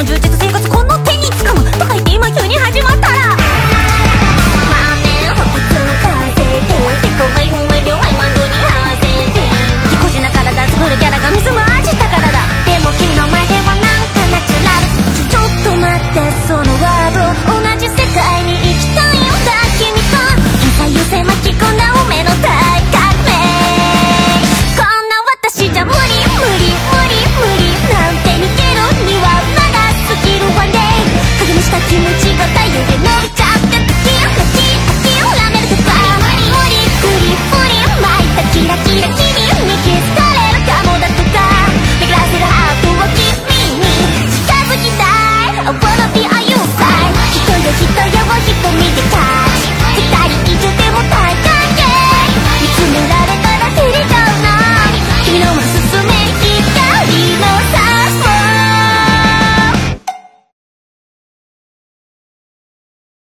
hundred.